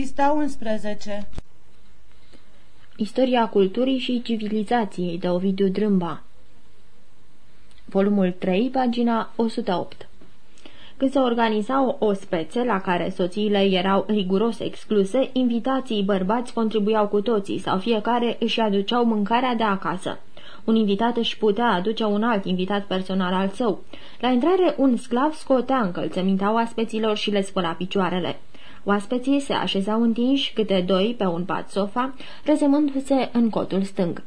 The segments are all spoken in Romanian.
Pista 11 Istoria culturii și civilizației de Ovidiu Drâmba Volumul 3, pagina 108 Când se organizau o spețe la care soțiile erau riguros excluse, invitații bărbați contribuiau cu toții sau fiecare își aduceau mâncarea de acasă. Un invitat își putea aduce un alt invitat personal al său. La intrare, un sclav scotea încălțămintea oaspeților și le spăla picioarele. Oaspeții se așezau întinși câte doi pe un pat sofa, rezemându-se în cotul stâng.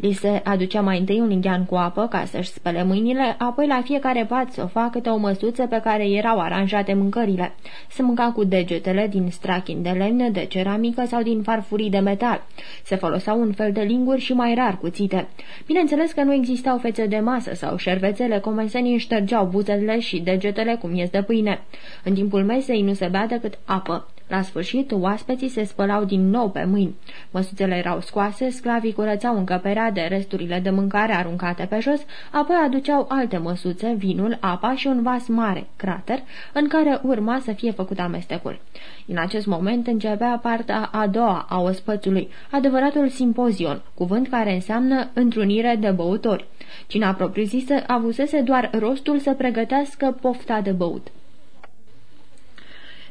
Li se aducea mai întâi un lighean cu apă ca să-și spele mâinile, apoi la fiecare pat sofa câte o măsuță pe care erau aranjate mâncările. Se mânca cu degetele din strachin de lemne, de ceramică sau din farfurii de metal. Se foloseau un fel de linguri și mai rar cuțite. Bineînțeles că nu existau fețe de masă sau șervețele, comensenii ștergeau buzele și degetele cu miez de pâine. În timpul mesei nu se bea decât apă. La sfârșit, oaspeții se spălau din nou pe mâini. Măsuțele erau scoase, sclavii curățau încăperea de resturile de mâncare aruncate pe jos, apoi aduceau alte măsuțe, vinul, apa și un vas mare, crater, în care urma să fie făcut amestecul. În acest moment începea partea a doua a ospățului, adevăratul simpozion, cuvânt care înseamnă întrunire de băutori. Cina propriu-zisă avusese doar rostul să pregătească pofta de băut.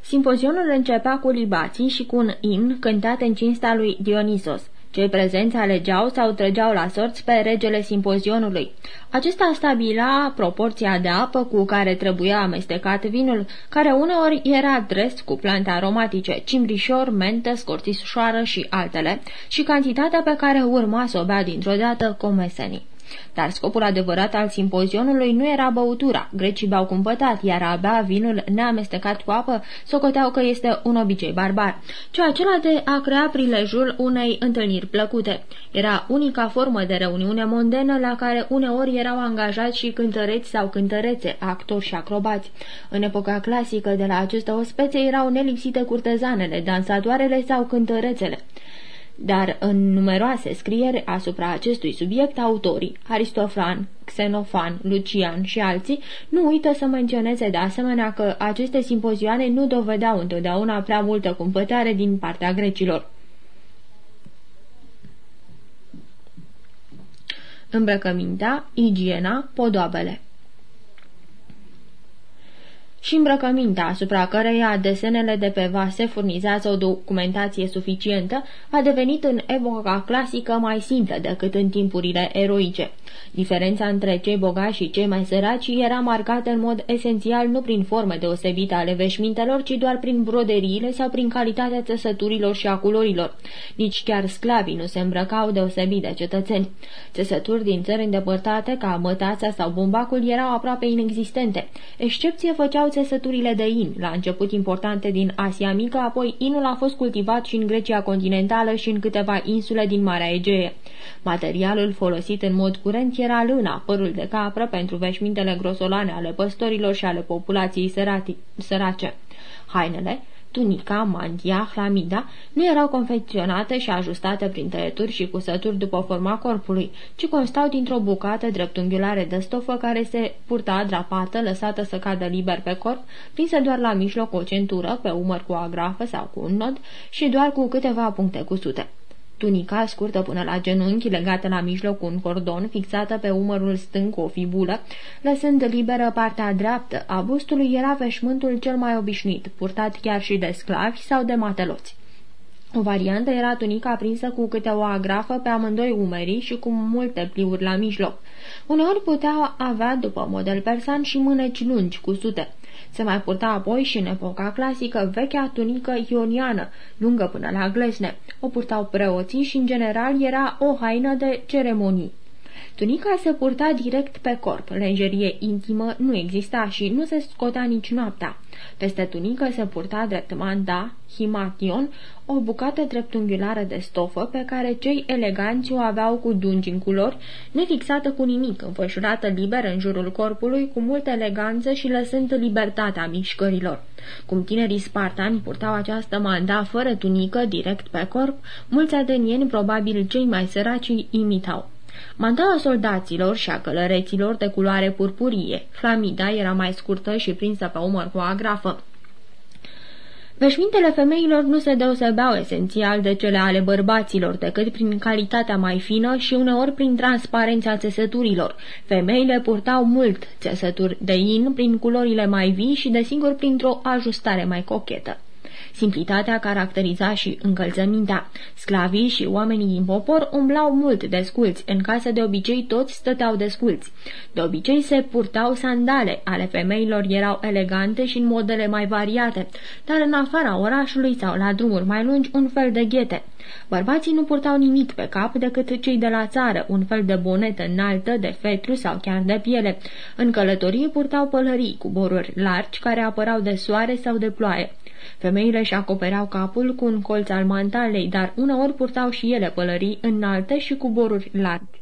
Simpozionul începea cu libații și cu un imn cântat în cinsta lui Dionisos. Cei prezenți alegeau sau trăgeau la sorți pe regele simpozionului. Acesta stabila proporția de apă cu care trebuia amestecat vinul, care uneori era dres cu plante aromatice, cimbrișor, mentă, scorțișoară și altele, și cantitatea pe care urma să o bea dintr-o dată comesenii. Dar scopul adevărat al simpozionului nu era băutura. Grecii beau cumpătat, iar abia vinul neamestecat cu apă socoteau că este un obicei barbar, ci acela de a crea prilejul unei întâlniri plăcute. Era unica formă de reuniune mondenă la care uneori erau angajați și cântăreți sau cântărețe, actori și acrobați. În epoca clasică de la aceste ospețe erau nelipsite curtezanele, dansatoarele sau cântărețele dar în numeroase scrieri asupra acestui subiect, autorii, Aristofan, Xenofan, Lucian și alții, nu uită să menționeze de asemenea că aceste simpozioane nu dovedeau întotdeauna prea multă cumpătare din partea grecilor. Îmbrăcămintea, igiena, podoabele și îmbrăcămintea asupra căreia desenele de pe vase furnizează o documentație suficientă, a devenit în epoca clasică mai simplă decât în timpurile eroice. Diferența între cei bogați și cei mai săraci era marcată în mod esențial nu prin forme deosebite ale veșmintelor, ci doar prin broderiile sau prin calitatea țesăturilor și a culorilor. Nici chiar sclavii nu se îmbrăcau deosebit de cetățeni. Țesături din țări îndepărtate, ca mătața sau bumbacul, erau aproape inexistente. Excepție făceau țesăturile de in, la început importante din Asia Mică, apoi inul a fost cultivat și în Grecia continentală și în câteva insule din Marea Egee. Materialul folosit în mod curent era lâna, părul de capră pentru veșmintele grosolane ale păstorilor și ale populației sărati, sărace. Hainele, tunica, mantia, hlamida, nu erau confecționate și ajustate prin tăieturi și cusături după forma corpului, ci constau dintr-o bucată dreptunghiulare de stofă care se purta drapată, lăsată să cadă liber pe corp, prinsă doar la mijloc o centură, pe umăr cu o agrafă sau cu un nod și doar cu câteva puncte cusute. Tunica scurtă până la genunchi, legată la mijloc cu un cordon, fixată pe umărul stâng cu o fibulă, lăsând liberă partea dreaptă a bustului, era veșmântul cel mai obișnuit, purtat chiar și de sclavi sau de mateloți. O variantă era tunica prinsă cu câte o agrafă pe amândoi umerii și cu multe pliuri la mijloc. Uneori putea avea, după model persan, și mâneci lungi, cu sute. Se mai purta apoi și în epoca clasică vechea tunică ioniană, lungă până la glesne. O purtau preoții și, în general, era o haină de ceremonii. Tunica se purta direct pe corp, lenjerie intimă nu exista și nu se scotea nici noaptea. Peste tunică se purta drept manda, himation, o bucată dreptunghiulară de stofă pe care cei eleganți o aveau cu dungi în culori, nefixată cu nimic, înfășurată liber în jurul corpului, cu multă eleganță și lăsând libertatea mișcărilor. Cum tinerii spartani purtau această manda fără tunică, direct pe corp, mulți atenieni, probabil cei mai săraci, imitau. Mantaua soldaților și a călăreților de culoare purpurie. Flamida era mai scurtă și prinsă pe umăr cu o agrafă. Veșmintele femeilor nu se deosebeau esențial de cele ale bărbaților, decât prin calitatea mai fină și uneori prin transparența țesăturilor. Femeile purtau mult țesături de in prin culorile mai vii și, desigur, printr-o ajustare mai cochetă. Simplitatea caracteriza și încălțămintea. Sclavii și oamenii din popor umblau mult desculți. În casă de obicei toți stăteau desculți. De obicei se purtau sandale. Ale femeilor erau elegante și în modele mai variate, dar în afara orașului sau la drumuri mai lungi un fel de ghete. Bărbații nu purtau nimic pe cap decât cei de la țară, un fel de bonetă înaltă, de fetru sau chiar de piele. În călătorie purtau pălării cu boruri largi care apărau de soare sau de ploaie. Femeile și acopereau capul cu un colț al mantalei, dar uneori purtau și ele pălării înalte și cu boruri largi.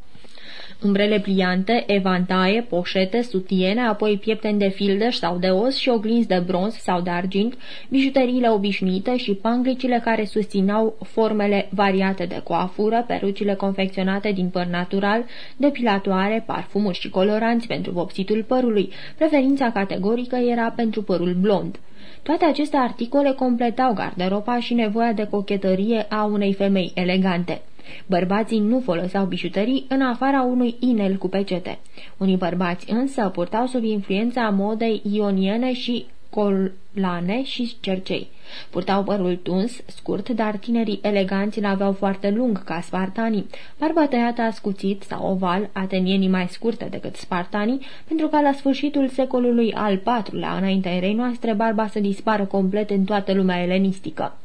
Umbrele pliante, evantaie, poșete, sutiene, apoi piepteni de fildeș sau de os și oglinzi de bronz sau de argint, bijuteriile obișnuite și panglicile care susțineau formele variate de coafură, perucile confecționate din păr natural, depilatoare, parfumuri și coloranți pentru vopsitul părului. Preferința categorică era pentru părul blond. Toate aceste articole completau garderoba și nevoia de cochetărie a unei femei elegante. Bărbații nu foloseau bijuterii în afara unui inel cu pecete. Unii bărbați însă purtau sub influența modei ioniene și colane și cercei. Purtau părul tuns, scurt, dar tinerii eleganți l-aveau foarte lung ca spartanii, barba tăiată ascuțit sau oval, atenienii mai scurte decât spartanii, pentru ca la sfârșitul secolului al IV-lea, înaintea erei noastre, barba să dispară complet în toată lumea elenistică.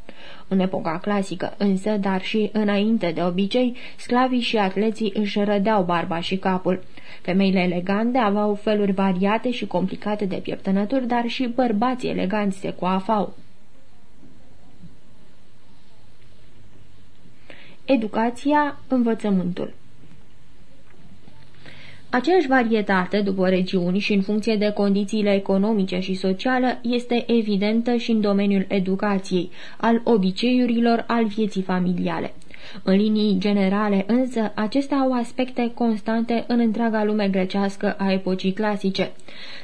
În epoca clasică, însă, dar și înainte de obicei, sclavii și atleții își rădeau barba și capul. Femeile elegante aveau feluri variate și complicate de pieptănături, dar și bărbații eleganți se coafau. Educația, învățământul Aceeași varietate după regiuni și în funcție de condițiile economice și sociale este evidentă și în domeniul educației, al obiceiurilor, al vieții familiale. În linii generale, însă, acestea au aspecte constante în întreaga lume grecească a epocii clasice.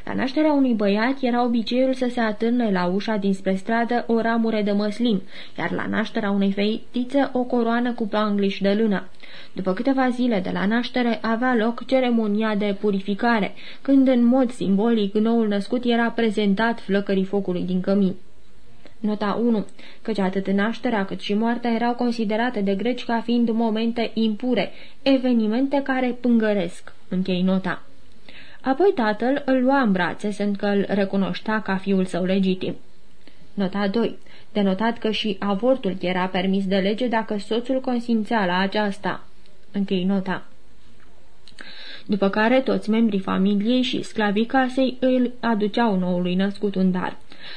La nașterea unui băiat era obiceiul să se atârne la ușa dinspre stradă o ramură de măslin, iar la nașterea unei feitițe o coroană cu pangliș de lână. După câteva zile de la naștere avea loc ceremonia de purificare, când în mod simbolic noul născut era prezentat flăcării focului din cămin. Nota 1. Căci atât nașterea cât și moartea erau considerate de greci ca fiind momente impure, evenimente care pângăresc. Închei nota. Apoi tatăl îl lua în brațe, sunt că îl recunoștea ca fiul său legitim. Nota 2. Denotat că și avortul era permis de lege dacă soțul consimțea la aceasta. Închei nota. După care toți membrii familiei și sclavii casei îl aduceau noului născut un dar.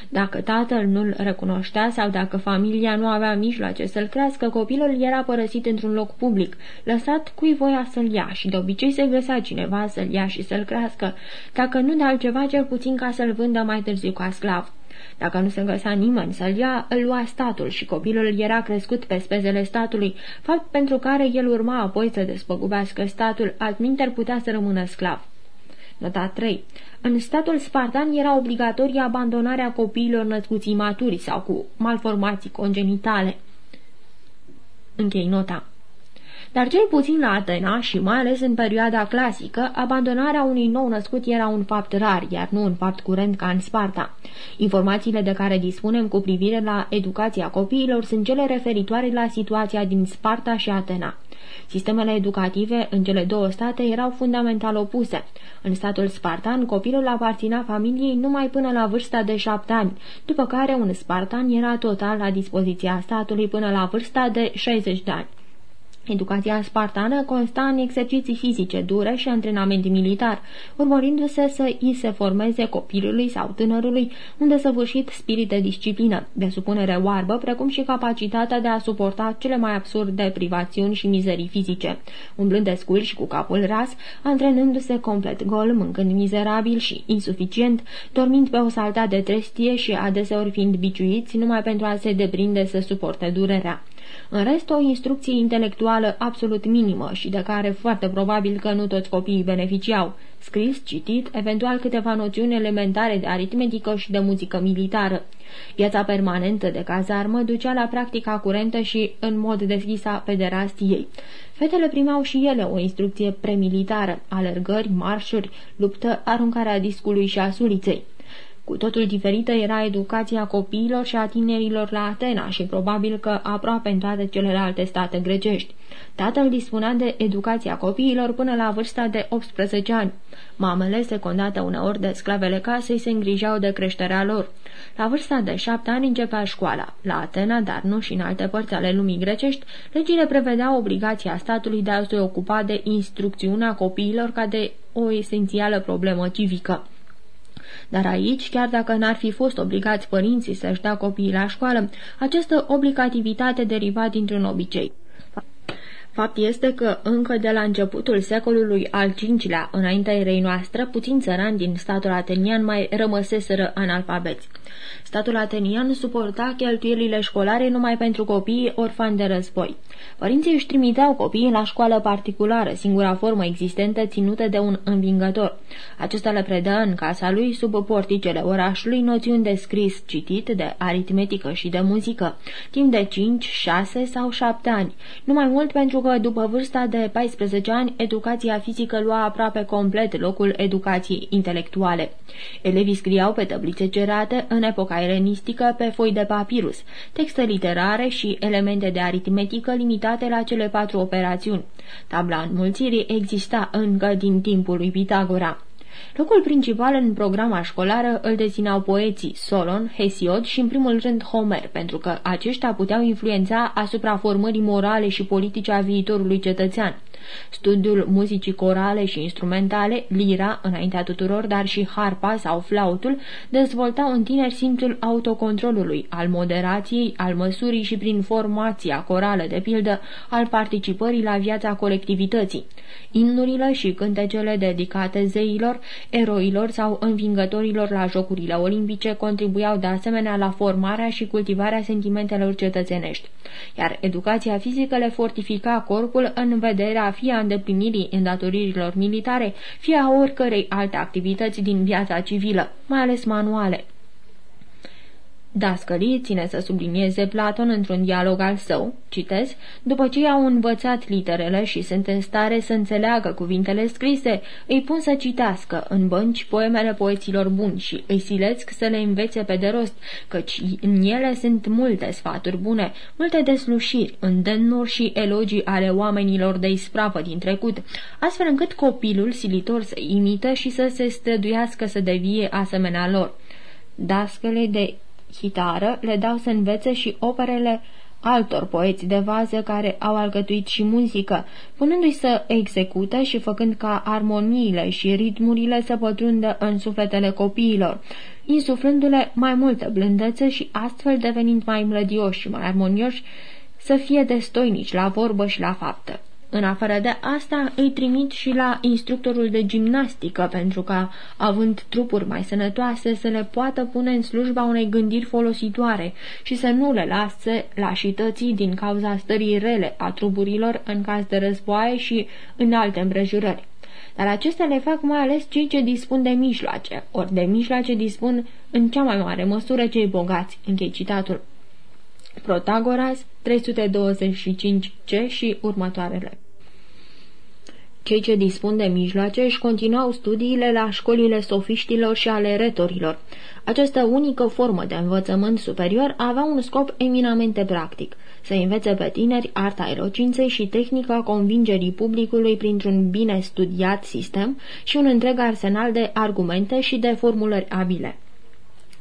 Dacă tatăl nu-l recunoștea sau dacă familia nu avea mijloace să-l crească, copilul era părăsit într-un loc public, lăsat cui voia să-l ia și de obicei se găsea cineva să-l ia și să-l crească, dacă nu de altceva, cel puțin ca să-l vândă mai târziu ca sclav. Dacă nu se găsea nimeni să-l ia, îl lua statul și copilul era crescut pe spezele statului, fapt pentru care el urma apoi să despăgubească statul, altminter putea să rămână sclav. Nota 3. În statul spartan era obligatorie abandonarea copiilor născuți imaturi sau cu malformații congenitale. Închei nota. Dar cel puțin la Atena și mai ales în perioada clasică, abandonarea unui nou născut era un fapt rar, iar nu un fapt curent ca în Sparta. Informațiile de care dispunem cu privire la educația copiilor sunt cele referitoare la situația din Sparta și Atena. Sistemele educative în cele două state erau fundamental opuse. În statul spartan, copilul aparținea familiei numai până la vârsta de șapte ani, după care un spartan era total la dispoziția statului până la vârsta de 60 de ani. Educația spartană consta în exerciții fizice dure și antrenament militar, urmărindu-se să îi se formeze copilului sau tânărului un desăvârșit spirit de disciplină, de supunere oarbă, precum și capacitatea de a suporta cele mai absurde privațiuni și mizerii fizice, umblând de scul și cu capul ras, antrenându-se complet gol, mâncând mizerabil și insuficient, dormind pe o saltea de trestie și adeseori fiind biciuiți numai pentru a se deprinde să suporte durerea. În rest, o instrucție intelectuală absolut minimă și de care foarte probabil că nu toți copiii beneficiau. Scris, citit, eventual câteva noțiuni elementare de aritmetică și de muzică militară. Viața permanentă de cazarmă ducea la practica curentă și în mod deschis a pederastiei. Fetele primeau și ele o instrucție premilitară, alergări, marșuri, luptă, aruncarea discului și a suliței. Cu totul diferită era educația copiilor și a tinerilor la Atena și probabil că aproape în toate celelalte state grecești. Tatăl dispunea de educația copiilor până la vârsta de 18 ani. Mamele, secundate uneori de sclavele casei, se îngrijeau de creșterea lor. La vârsta de șapte ani începea școala. La Atena, dar nu și în alte părți ale lumii grecești, legile prevedeau obligația statului de a se ocupa de instrucțiunea copiilor ca de o esențială problemă civică. Dar aici, chiar dacă n-ar fi fost obligați părinții să-și dea copiii la școală, această obligativitate deriva dintr-un obicei. Fapt este că încă de la începutul secolului al V-lea, înaintea erei noastre, puțin țărani din statul atenian mai rămăseseră analfabeți. Statul atenian suporta cheltuielile școlare numai pentru copiii orfani de război. Părinții își trimiteau copiii la școală particulară, singura formă existentă ținută de un învingător. Acesta le predă în casa lui, sub porticele orașului, noțiuni de scris, citit, de aritmetică și de muzică, timp de 5, 6 sau 7 ani. Numai mult pentru că, după vârsta de 14 ani, educația fizică lua aproape complet locul educației intelectuale. Elevii scriau pe tablițe cerate în epoca elenistică pe foi de papirus, texte literare și elemente de aritmetică limitate la cele patru operațiuni. Tabla înmulțirii exista încă din timpul lui Pitagora. Locul principal în programa școlară îl deținau poeții Solon, Hesiod și în primul rând Homer, pentru că aceștia puteau influența asupra formării morale și politice a viitorului cetățean. Studiul muzicii corale și instrumentale, lira, înaintea tuturor, dar și harpa sau flautul, dezvoltau în tineri simțul autocontrolului, al moderației, al măsurii și prin formația corală, de pildă, al participării la viața colectivității. Imnurile și cântecele dedicate zeilor, eroilor sau învingătorilor la Jocurile Olimpice contribuiau de asemenea la formarea și cultivarea sentimentelor cetățenești, iar educația fizică le fortifica corpul în vederea fie a îndeplinirii îndatoririlor militare, fie a oricărei alte activități din viața civilă, mai ales manuale. Dascălii ține să sublinieze Platon într-un dialog al său, citez, după ce au învățat literele și sunt în stare să înțeleagă cuvintele scrise, îi pun să citească în bănci poemele poeților buni și îi silesc să le învețe pe de rost, căci în ele sunt multe sfaturi bune, multe deslușiri, îndemnuri și elogii ale oamenilor de ispravă din trecut, astfel încât copilul silitor să imite și să se străduiască să devie asemenea lor. Dascăle de hitară le dau să învețe și operele altor poeți de vază care au alcătuit și muzică, punându-i să execute și făcând ca armoniile și ritmurile să pătrundă în sufletele copiilor, insuflându-le mai multă blândețe și astfel devenind mai mlădioși și mai armonioși, să fie destoinici la vorbă și la faptă. În afară de asta, îi trimit și la instructorul de gimnastică, pentru ca, având trupuri mai sănătoase, să le poată pune în slujba unei gândiri folositoare și să nu le lase lașității din cauza stării rele a trupurilor în caz de războaie și în alte împrejurări. Dar acestea le fac mai ales cei ce dispun de mijloace, ori de mijloace dispun în cea mai mare măsură cei bogați, închei citatul. Protagoras 325C și următoarele. Cei ce dispun de mijloace își continuau studiile la școlile sofiștilor și ale retorilor. Această unică formă de învățământ superior avea un scop eminamente practic, să învețe pe tineri arta elocinței și tehnica convingerii publicului printr-un bine studiat sistem și un întreg arsenal de argumente și de formulări abile.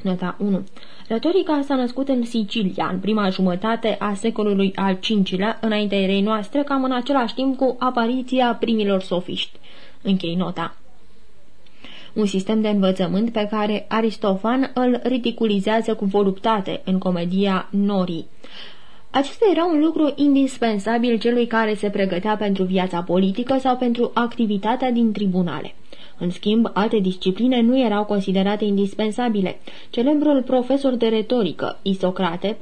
Nota 1. Retorica s-a născut în Sicilia, în prima jumătate a secolului al V-lea, înaintea erei noastre, cam în același timp cu apariția primilor sofiști. Închei nota. Un sistem de învățământ pe care Aristofan îl ridiculizează cu voluptate în comedia Norii. Acesta era un lucru indispensabil celui care se pregătea pentru viața politică sau pentru activitatea din tribunale. În schimb, alte discipline nu erau considerate indispensabile. Celebrul profesor de retorică, Isocrate, 436-338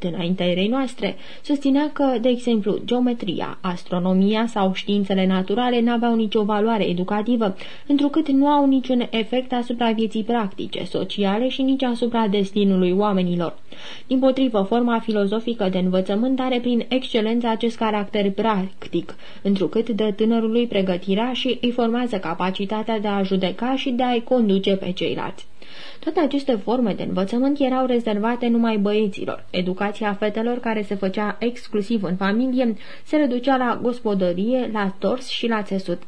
înaintea erei noastre, susținea că, de exemplu, geometria, astronomia sau științele naturale n-aveau nicio valoare educativă, întrucât nu au niciun efect asupra vieții practice, sociale și nici asupra destinului oamenilor. Din potrivă, forma filozofică de învățământ are prin excelență acest caracter practic, întrucât dă tânărului pregătirea și îi formează capacitatea de a judeca și de a-i conduce pe ceilalți. Toate aceste forme de învățământ erau rezervate numai băieților. Educația fetelor, care se făcea exclusiv în familie, se reducea la gospodărie, la tors și la țesut.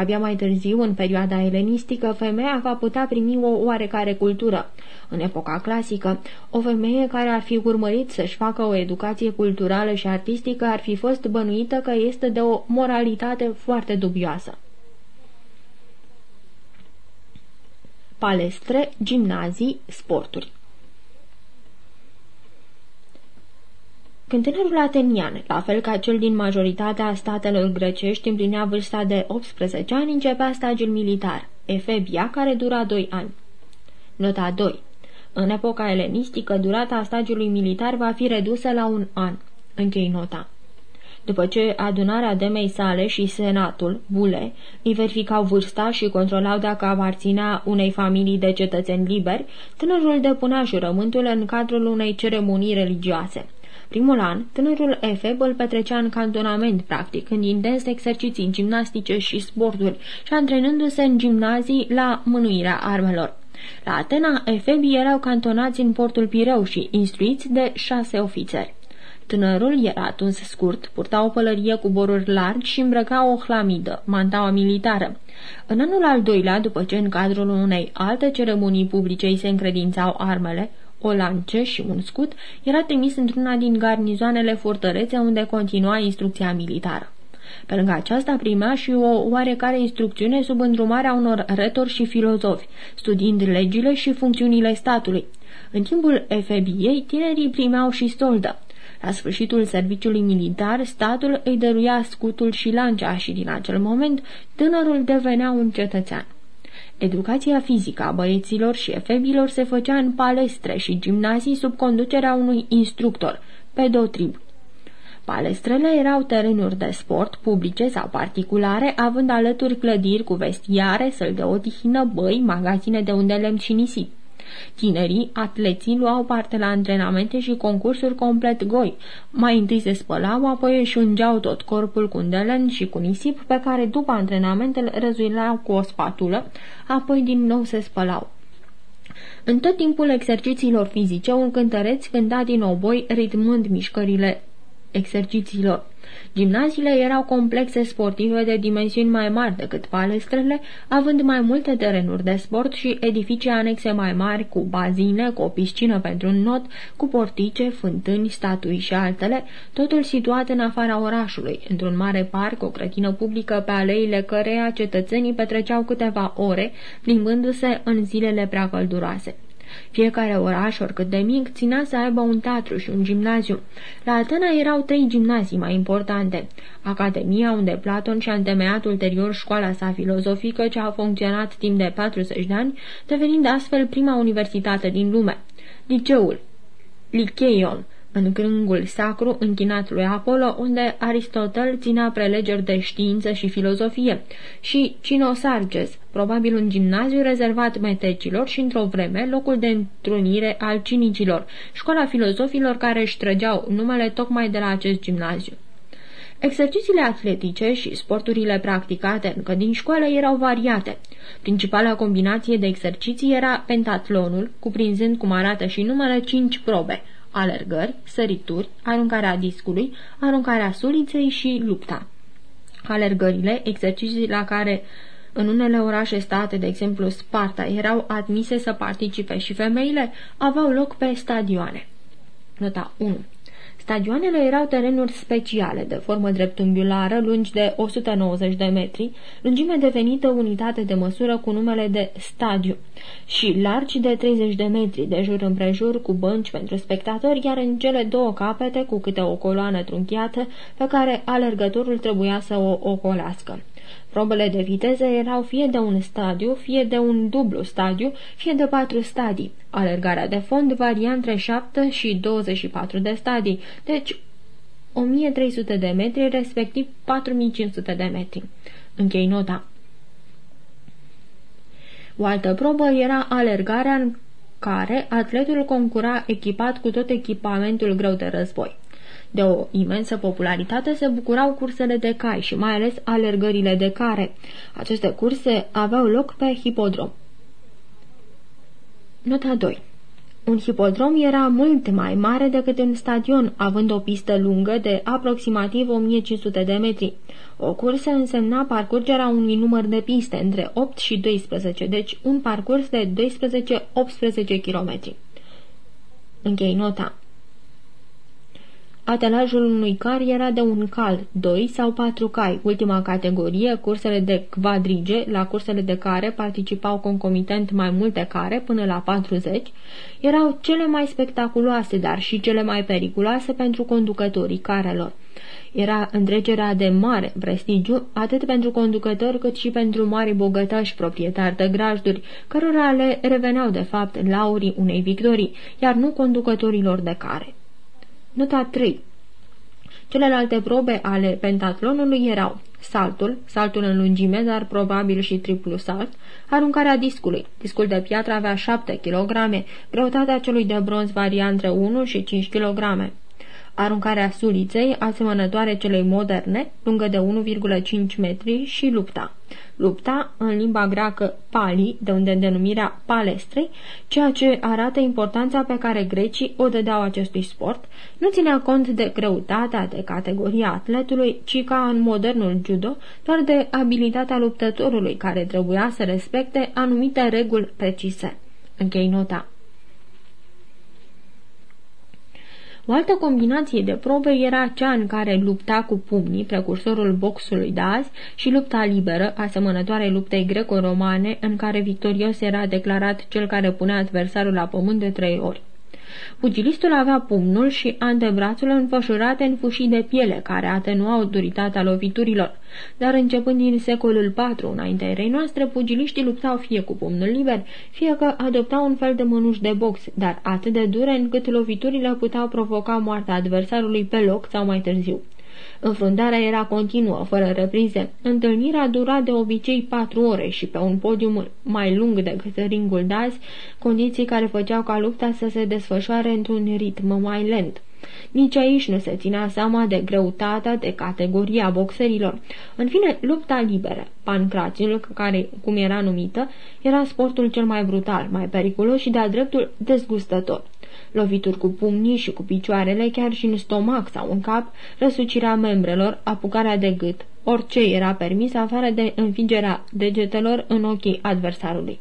Abia mai târziu, în perioada elenistică, femeia va putea primi o oarecare cultură. În epoca clasică, o femeie care ar fi urmărit să-și facă o educație culturală și artistică ar fi fost bănuită că este de o moralitate foarte dubioasă. Palestre, gimnazii, sporturi Când tânărul atenian, la fel ca cel din majoritatea statelor grecești, împlinea vârsta de 18 ani, începea stagiul militar, Efebia, care dura 2 ani. Nota 2. În epoca elenistică, durata stagiului militar va fi redusă la un an. Închei nota. După ce adunarea demei sale și senatul, bule, îi verificau vârsta și controlau dacă aparținea unei familii de cetățeni liberi, tânărul depunea jurământul în cadrul unei ceremonii religioase. Primul an, tânărul Efeb îl petrecea în cantonament, practic, în intens exerciții gimnastice și sporturi și antrenându-se în gimnazii la mânuirea armelor. La Atena, efebii erau cantonați în portul Pireu și instruiți de șase ofițeri. Tânărul era tuns scurt, purta o pălărie cu boruri largi și îmbrăca o hlamidă, mantaua militară. În anul al doilea, după ce în cadrul unei alte ceremonii publice îi se încredințau armele, o lance și un scut, era trimis într-una din garnizoanele fortărețe unde continua instrucția militară. Pe lângă aceasta primea și o oarecare instrucțiune sub îndrumarea unor retori și filozofi, studiind legile și funcțiunile statului. În timpul efebiei, tinerii primeau și soldă. La sfârșitul serviciului militar, statul îi dăruia scutul și lancea și din acel moment tânărul devenea un cetățean. Educația fizică a băieților și efebilor se făcea în palestre și gimnazii sub conducerea unui instructor, pedotrib. Palestrele erau terenuri de sport, publice sau particulare, având alături clădiri cu vestiare, săl de odihnă, băi, magazine de unde lemn și nisip. Tinerii, atleții, luau parte la antrenamente și concursuri complet goi. Mai întâi se spălau, apoi își ungeau tot corpul cu un și cu nisip, pe care după antrenament îl răzuileau cu o spatulă, apoi din nou se spălau. În tot timpul exercițiilor fizice, un cântăreț cânta din oboi, ritmând mișcările exercițiilor. Gimnaziile erau complexe sportive de dimensiuni mai mari decât palestrele, având mai multe terenuri de sport și edificii anexe mai mari cu bazine, cu o piscină pentru un not, cu portice, fântâni, statui și altele, totul situat în afara orașului, într-un mare parc, o grădină publică pe aleile căreia cetățenii petreceau câteva ore, plimbându-se în zilele prea călduroase. Fiecare oraș, oricât de mic, ținea să aibă un teatru și un gimnaziu. La Atena erau trei gimnazii mai importante. Academia, unde Platon și-a întemeiat ulterior școala sa filozofică, ce a funcționat timp de 40 de ani, devenind astfel prima universitate din lume. Liceul, Lyceion, în crângul sacru închinat lui Apollo, unde Aristotel ținea prelegeri de știință și filozofie, și Cinosarges, probabil un gimnaziu rezervat metecilor și, într-o vreme, locul de întrunire al cinicilor, școala filozofilor care își trăgeau numele tocmai de la acest gimnaziu. Exercițiile atletice și sporturile practicate încă din școală erau variate. Principala combinație de exerciții era pentatlonul, cuprinzând, cum arată și numele, cinci probe – alergări, sărituri, aruncarea discului, aruncarea suliței și lupta. Alergările, exerciții la care în unele orașe state, de exemplu Sparta, erau admise să participe și femeile, aveau loc pe stadioane. Nota 1. Stadioanele erau terenuri speciale, de formă dreptunghiulară, lungi de 190 de metri, lungime devenită unitate de măsură cu numele de stadiu, și largi de 30 de metri, de jur împrejur, cu bănci pentru spectatori, iar în cele două capete, cu câte o coloană trunchiată, pe care alergătorul trebuia să o ocolească. Probele de viteză erau fie de un stadiu, fie de un dublu stadiu, fie de patru stadii. Alergarea de fond varia între 7 și 24 de stadii, deci 1300 de metri, respectiv 4500 de metri. Închei nota. O altă probă era alergarea în care atletul concura echipat cu tot echipamentul greu de război. De o imensă popularitate se bucurau cursele de cai și mai ales alergările de care. Aceste curse aveau loc pe hipodrom. Nota 2 un hipodrom era mult mai mare decât un stadion, având o pistă lungă de aproximativ 1500 de metri. O cursă însemna parcurgerea unui număr de piste între 8 și 12, deci un parcurs de 12-18 km. Închei nota. Atelajul unui car era de un cal, doi sau patru cai. Ultima categorie, cursele de quadrige, la cursele de care participau concomitent mai multe care, până la 40, erau cele mai spectaculoase, dar și cele mai periculoase pentru conducătorii carelor. Era întrecerea de mare prestigiu, atât pentru conducători cât și pentru mari bogătași proprietari de grajduri, cărora le reveneau de fapt laurii unei victorii, iar nu conducătorilor de care. Nota 3 Celelalte probe ale pentatlonului erau saltul, saltul în lungime, dar probabil și triplu salt, aruncarea discului. Discul de piatră avea 7 kg, greutatea celui de bronz varia între 1 și 5 kg aruncarea suliței, asemănătoare celei moderne, lungă de 1,5 metri, și lupta. Lupta, în limba greacă pali, de unde denumirea palestrei, ceea ce arată importanța pe care grecii o dădeau acestui sport, nu ținea cont de greutatea de categoria atletului, ci ca în modernul judo, doar de abilitatea luptătorului care trebuia să respecte anumite reguli precise. Închei nota. O altă combinație de probe era cea în care lupta cu pumnii, precursorul boxului de azi, și lupta liberă, asemănătoare luptei greco-romane, în care victorios era declarat cel care punea adversarul la pământ de trei ori. Pugilistul avea pumnul și antebrațul înfășurate în fușii de piele, care atenuau duritatea loviturilor. Dar începând din secolul IV înaintea erei noastre, pugiliștii luptau fie cu pumnul liber, fie că adoptau un fel de mânuși de box, dar atât de dure încât loviturile puteau provoca moartea adversarului pe loc sau mai târziu. Înfruntarea era continuă, fără reprize. Întâlnirea dura de obicei patru ore și pe un podium mai lung decât ringul de azi, condiții care făceau ca lupta să se desfășoare într-un ritm mai lent. Nici aici nu se ținea seama de greutatea de categoria boxerilor. În fine, lupta liberă, pancrațiul, care, cum era numită, era sportul cel mai brutal, mai periculos și de-a dreptul dezgustător lovituri cu pumnii și cu picioarele, chiar și în stomac sau în cap, răsucirea membrelor, apucarea de gât. Orice era permis afară de înfingerea degetelor în ochii adversarului.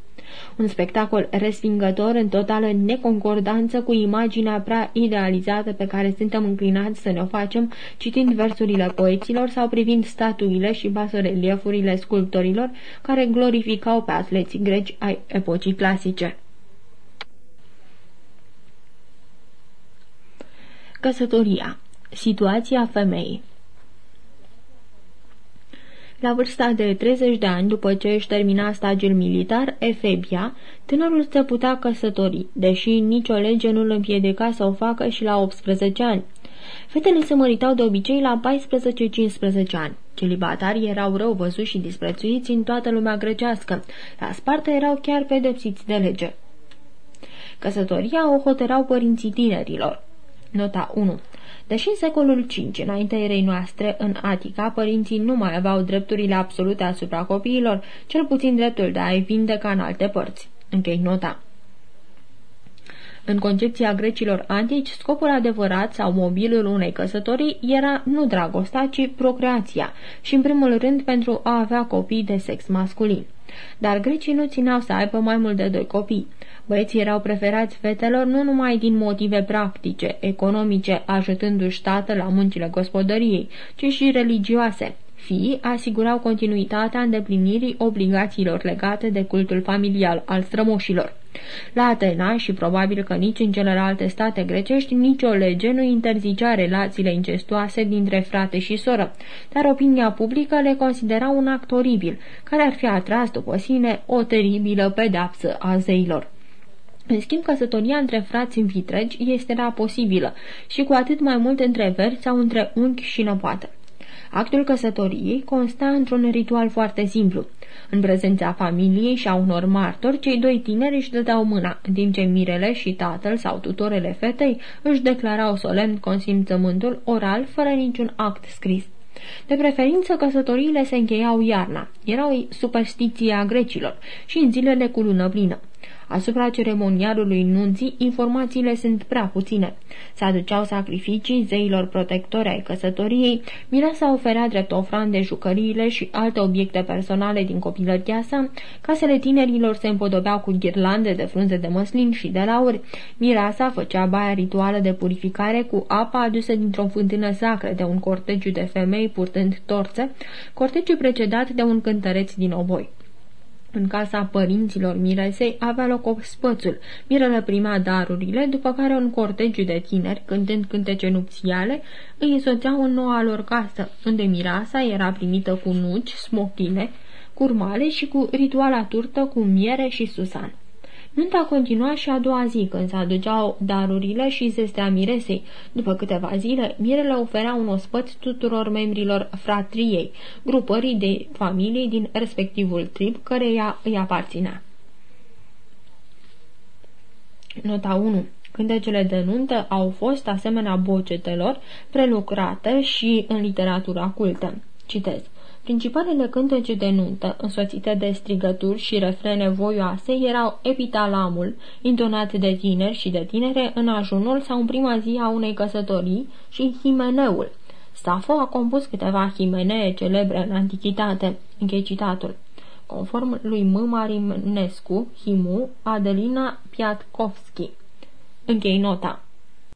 Un spectacol respingător în totală neconcordanță cu imaginea prea idealizată pe care suntem înclinați să ne o facem citind versurile poeților sau privind statuile și basoreliefurile sculptorilor care glorificau pe atleții greci ai epocii clasice. Căsătoria. Situația femeii la vârsta de 30 de ani, după ce își termina stagiul militar, Efebia, tânărul se putea căsători, deși nicio lege nu îl împiedica să o facă și la 18 ani. Fetele se măritau de obicei la 14-15 ani. Celibatarii erau rău văzuți și disprețuiți în toată lumea grecească. La Sparta erau chiar pedepsiți de lege. Căsătoria o hotărau părinții tinerilor. Nota 1 Deși în secolul V, înaintea erei noastre, în Atica, părinții nu mai aveau drepturile absolute asupra copiilor, cel puțin dreptul de a-i vindeca în alte părți. Închei nota. În concepția grecilor antici, scopul adevărat sau mobilul unei căsătorii era nu dragostea, ci procreația și, în primul rând, pentru a avea copii de sex masculin. Dar grecii nu țineau să aibă mai mult de doi copii. Băieții erau preferați fetelor nu numai din motive practice, economice, ajutându-și tată la muncile gospodăriei, ci și religioase. Fii asigurau continuitatea îndeplinirii obligațiilor legate de cultul familial al strămoșilor. La Atena și probabil că nici în celelalte state grecești nicio lege nu interzicea relațiile incestuoase dintre frate și soră, dar opinia publică le considera un act oribil, care ar fi atras după sine o teribilă pedapsă a zeilor. În schimb, căsătoria între frați în vitregi este la posibilă și cu atât mai mult între verzi sau între unchi și năpoată. Actul căsătoriei consta într-un ritual foarte simplu. În prezența familiei și a unor martori, cei doi tineri își dădeau mâna, în timp ce mirele și tatăl sau tutorele fetei își declarau solemn consimțământul oral fără niciun act scris. De preferință, căsătoriile se încheiau iarna. Era o superstiție a grecilor și în zilele cu lună plină. Asupra ceremonialului nunții, informațiile sunt prea puține. Se aduceau sacrificii zeilor protectori ai căsătoriei, mireasa oferea drept ofrande jucăriile și alte obiecte personale din copilăria sa, casele tinerilor se împodobeau cu ghirlande de frunze de măslin și de lauri, mireasa făcea baia rituală de purificare cu apa adusă dintr-o fântână sacră de un cortegiu de femei purtând torțe, cortegiu precedat de un cântăreț din oboi. În casa părinților Miresei avea loc ospățul. Mirele prima darurile, după care un cortegiu de tineri, cântând cântece nupțiale, îi însoțeau în noua lor casă, unde Mirasa era primită cu nuci, smochine, curmale și cu rituala turtă cu miere și susan. Nunta continua și a doua zi, când se aduceau darurile și zestea miresei. După câteva zile, mirele oferea un ospăț tuturor membrilor fratriei, grupării de familii din respectivul trib, căreia îi aparținea. Nota 1 Cântecele de nuntă au fost, asemenea bocetelor, prelucrate și în literatura cultă. Citez. Principalele cântece de nuntă, însoțite de strigături și refrene voioase, erau epitalamul, intonat de tineri și de tinere în ajunul sau în prima zi a unei căsătorii, și himeneul. Safo a compus câteva himenee celebre în antichitate. Închei citatul. Conform lui M. Marinescu, Himu, Adelina Piatkovski. Închei nota.